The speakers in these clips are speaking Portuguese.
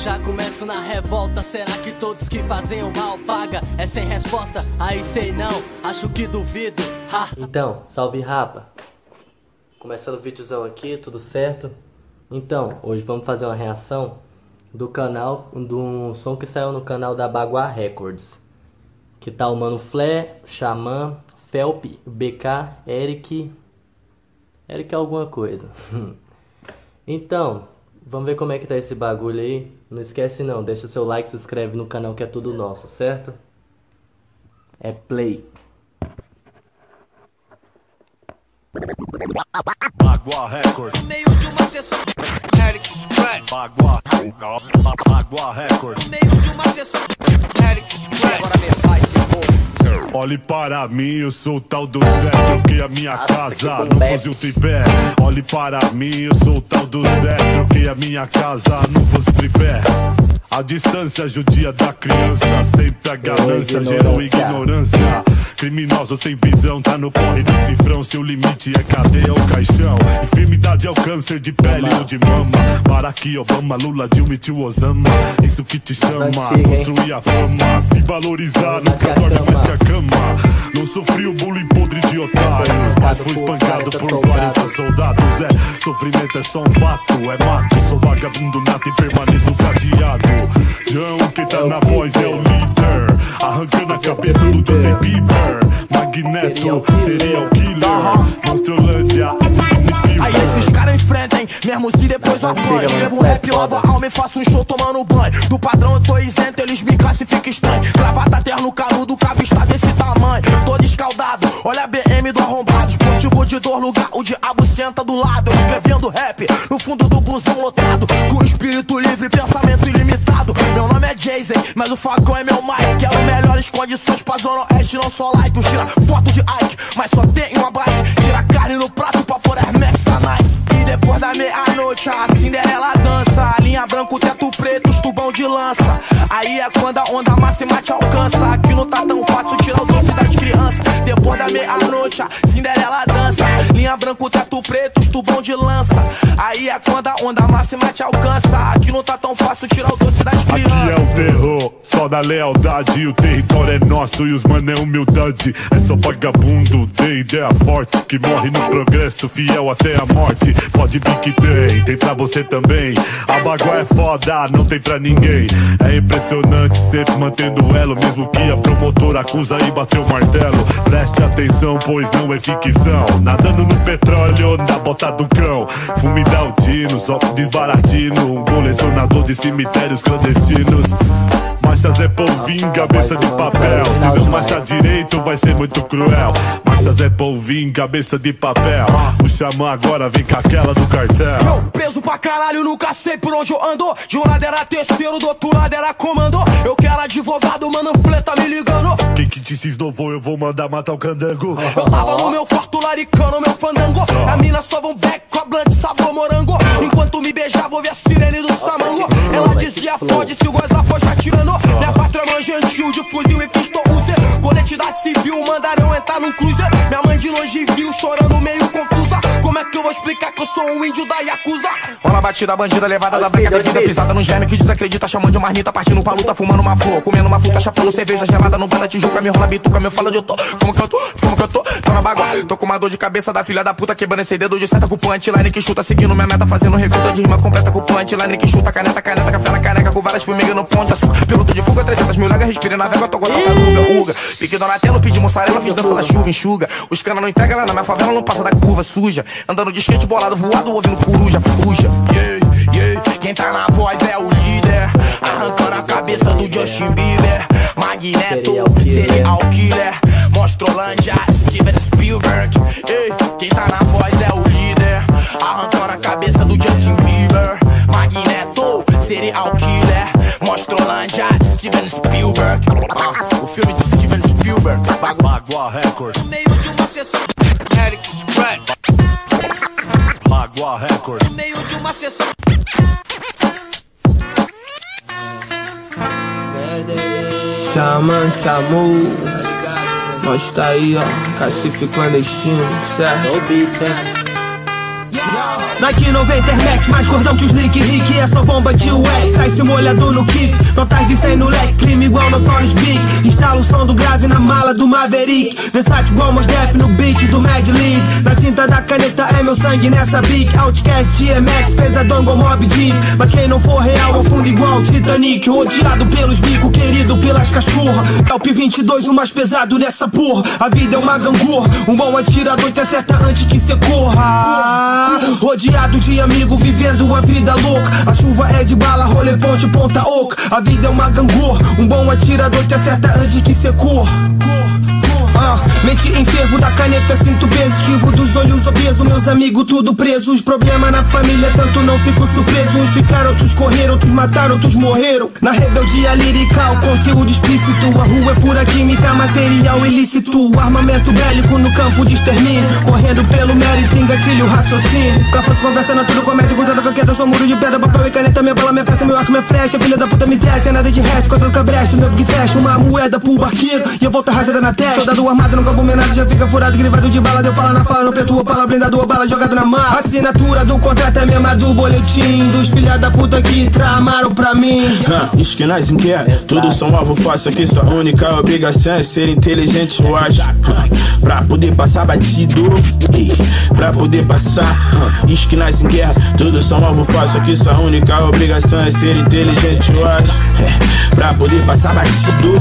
já começo na revolta. Será que todos que fazem o mal paga? É sem resposta? Aí sei não, acho que duvido. Ha. Então, salve rapa. Começando o vídeozão aqui, tudo certo? Então, hoje vamos fazer uma reação do canal, do som que saiu no canal da Bagua Records. Que tá o Mano Flé, Xamã, Felp, BK, Eric. Eric alguma coisa. então, vamos ver como é que tá esse bagulho aí. Não esquece não, deixa seu like, se inscreve no canal que é tudo nosso, certo? É play. Bagua Record. meio de uma sessão. Eric Scratch. Bagua. Bagua Record. meio de uma sessão. Eric Scratch. Agora mensagem Olhe para mim, eu sou o tal do Zé. Troquei a minha casa no fuzil tripé. Olhe para mim, eu sou o tal do Zé. Troquei a minha casa no fuzil tripé. A distância judia da criança, sempre a ganância gerou ignorância. Criminosos têm prisão, tá no corre do cifrão. Seu limite é cadeia ou caixão. É o câncer de pele ou de mama. Barack Obama, Lula, Dilma e tio Osama. Isso que te chama, construir a fama. Se valorizar, nunca que dorme mais que a cama. Não sofri o bullying podre de otários, mas fui espancado por 40 soldados. É, sofrimento é só um fato, é mato. Sou vagabundo nato e permaneço cadeado. João, quem tá na voz é o líder. Arrancando a cabeça do Justin Bieber. Magneto, serial killer. Monstrolândia, Aí esses caras enfrentam, mesmo se depois eu apanho. Escrevo um rap, lavo a alma e faço um show tomando banho. Do padrão eu tô isento, eles me classificam estranho. Gravata terno, canudo, cabo está desse tamanho. Todo escaldado, olha a BM do arrombado. Esportivo de dor, lugar, o diabo senta do lado. Eu escrevendo rap, no fundo do busão lotado. Com espírito livre, pensamento ilimitado. Meu nome é Jason, mas o facão é meu Mike. Quero melhores condições pra Zona Oeste, não só like. Tira foto de Ike, mas só tem uma bike. Tira carne no prato E depois da meia-noite a Cinderela dança. Linha branca, o teto preto, os tubão de lança. Aí é quando a onda máxima te alcança. Aqui não tá tão fácil tirar o doce das crianças. Depois da meia-noite a Cinderela dança. Linha branca, o teto preto, os tubão de lança. Aí é quando a onda máxima te alcança. Aqui não tá tão fácil tirar o doce das Aqui é crianças. o terror, só da lealdade. O território é nosso e os mano é humildade. É só vagabundo, tem ideia forte. Que morre no progresso, fiel até a morte. Pode vir que tem, tem pra você também. A bagua é foda, não tem pra ninguém. É impressionante, sempre mantendo elo. Mesmo que a promotora acusa e bateu o martelo. Preste atenção, pois não é ficção. Nadando no petróleo, na bota do cão. Fume Daltino, só desbaratino. Um colecionador de cemitérios clandestinos. Marchas é polvinho, cabeça de papel. Se não marchar direito, vai ser muito cruel. Marchas é polvinho, cabeça de papel. O xamã agora vem com aquela do cartel. Eu, preso pra caralho, nunca sei por onde eu ando. De um lado era terceiro, do outro lado era comando. Eu quero advogado, mano, fleta me ligando. Quem que te cisnovou, eu vou mandar matar o candango. Eu tava no meu quarto laricando meu fandango. A mina só um back com a blunt sabor morango. Enquanto me beijava, ouvi a sirene do samango. Ela dizia: fode se o goza for já tirando. Minha pátria é gentil de fuzil e pistol user. Colete da civil, mandaram entrar num cruiser. Minha mãe de longe viu, chorando meio confusa. Como é que eu vou explicar que eu sou um índio da Yakuza? Rola a batida, bandida, levada da branca devida, pisada nos vermes que desacredita, chamando de marmita, partindo pra luta, fumando uma flor, comendo uma fruta, chapando cerveja gelada no banda tijuca, me rola bituca, me fala onde eu tô, como que eu tô, como que eu tô, bagua, tô com uma dor de cabeça da filha da puta, quebrando esse dedo de seta com punchline que chuta, seguindo minha meta, fazendo recruta de rima completa com punchline que chuta, caneta, caneta, café na caneca, com várias formigas no de açúcar, piloto de fuga, 300 mil lega, respira na vega, tô com tartaruga, uga, pique Donatello, pedi mussarela, fiz dança da chuva, enxuga, os cana não entrega lá na minha favela, não passa da curva suja, andando de skate bolado, voado, ouvindo coruja, fuja, yeah, yeah, quem tá na voz é o líder, arrancando a cabeça do Justin Bieber, Magneto, Serial killer. Monstrolândia, Steven Spielberg, ei, quem tá na voz é o líder, arrancando a cabeça do Justin Bieber, Magneto, serial killer, Monstrolândia, Steven Spielberg, ah, o filme do Steven Spielberg, Bagua Record. meio de uma sessão, Eric Scratch, Bagua Record. meio de uma sessão. Xamã, Samu, mostra aí, ó, cacife clandestino, certo? Nike 90 Max, mais gordão que os Nick Rick. É só bomba de UX, sai se molhado no kick. Notas de 100 no leque, clima igual Notorious Big. Instala o som do grave na mala do Maverick. Versátil igual Mos Def no beat do Mad League. Na tinta da caneta é meu sangue nessa beat. Outcast, GMX, pesadão igual Mob Deep. Mas quem não for real, fundo igual Titanic. Rodeado pelos bicos, querido pelas cachorras. Top 22, o mais pesado nessa porra. A vida é uma gangorra. Um bom atirador te acerta antes que cê corra. Rodeado de amigo, vivendo a vida louca. A chuva é de bala, rolê ponte, ponta oca. A vida é uma gangorra. Um bom atirador te acerta antes que corra. Ah, mente enfervo da caneta, sinto peso. Esquivo dos olhos obesos, meus amigos tudo presos. Problema na família, tanto não fico surpreso. Uns ficaram, outros correram, outros mataram, outros morreram. Na rebeldia lirical, conteúdo explícito. A rua é pura química, material ilícito. Armamento bélico no campo de extermínio. Correndo pelo mérito, engatilho, raciocínio. Fosse conversando tudo comédia, cuidado com a queda, sou muro de pedra, papel e caneta. Minha bala, minha peça, meu arco, minha flecha. Filha da puta me desce, é nada de resto. Contra o cabresto, meu big fecha. Uma moeda pro barqueiro e eu volto arrasada na testa. Soldado armado, nunca menado, já fica furado, grivado de bala. Deu pala na fala, no preto, pala blindado, ou bala jogada na mão. Assinatura do contrato é mesma do boletim. Dos filha da puta que tramaram pra mim. Ah, esquinas inquietas, todos são alvo fácil. Aqui sua única obrigação é ser inteligente, eu acho. Pra poder passar batido, pra poder passar. Esquinas em guerra, todos são alvo fácil. Aqui sua única obrigação é ser inteligente, eu acho. É, Pra poder passar batido,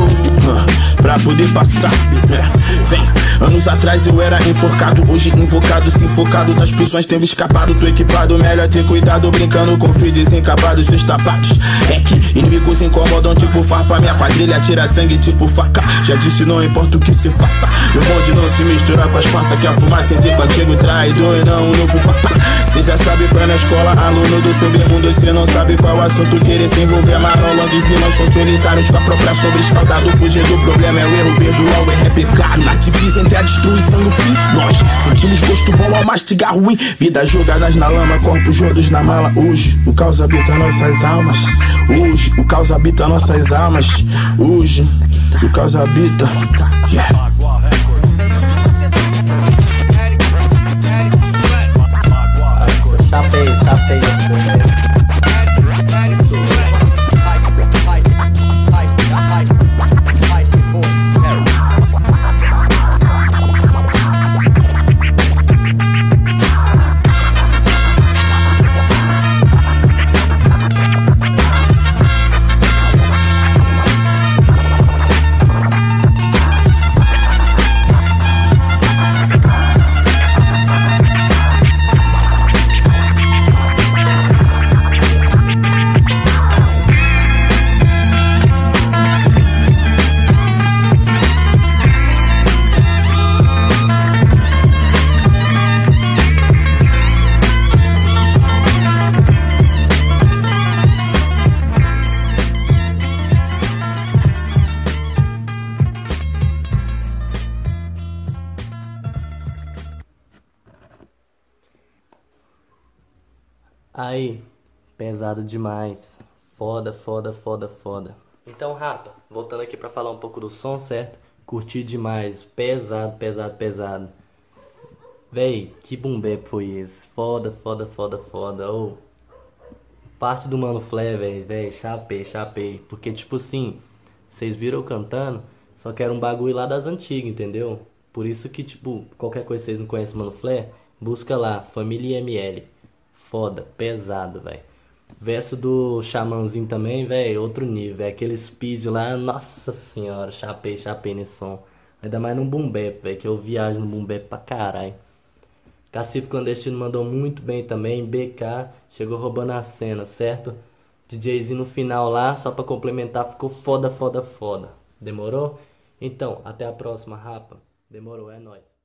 pra poder passar. É, Vem, anos atrás eu era enforcado, hoje invocado, se enfocado das prisões, tendo escapado. Tô equipado, melhor ter cuidado, brincando com filhos encapados, seus tapados. É que inimigos incomodam, tipo farpa. Minha quadrilha tira sangue, tipo faca. Já disse, não importa o que se faça. O bonde não se mistura com as faças, que a fumaça indica antigo traidor e não um novo papá. Cê já sabe é na escola, aluno do submundo. Cê não sabe qual assunto querer se envolver. Marolong e vilões são solitários com a própria sombra escaldado. Fugir do problema é o erro, perdoar o erro é pecado. Nativismo entre a destruição no fim. Nós sentimos gosto bom ao mastigar ruim. Vidas jogadas na lama, corpos juntos na mala. Hoje o caos habita nossas almas. Hoje o caos habita nossas almas. Hoje o caos habita. Yeah. Aí, pesado demais. Foda, foda, foda, foda. Então, rapa, voltando aqui pra falar um pouco do som, certo? Curti demais. Pesado, pesado, pesado. Véi, que bap foi esse? Foda, foda, foda, foda. Ô. Parte do Mano Flare, véi, véi, chapei, chapei. Porque, tipo assim, vocês viram eu cantando, só que era um bagulho lá das antigas, entendeu? Por isso que, tipo, qualquer coisa que vocês não conhecem Mano Flare, busca lá, Família ML. Foda, pesado, velho. Verso do Xamãozinho também, velho, outro nível. véi. Aquele speed lá, nossa senhora, chapei, chapei nesse som. Ainda mais num boom velho, que eu viajo no boom pra caralho. Cacife Clandestino mandou muito bem também. BK chegou roubando a cena, certo? DJzinho no final lá, só pra complementar, ficou foda, foda, foda. Demorou? Então, até a próxima, rapa. Demorou, é nóis.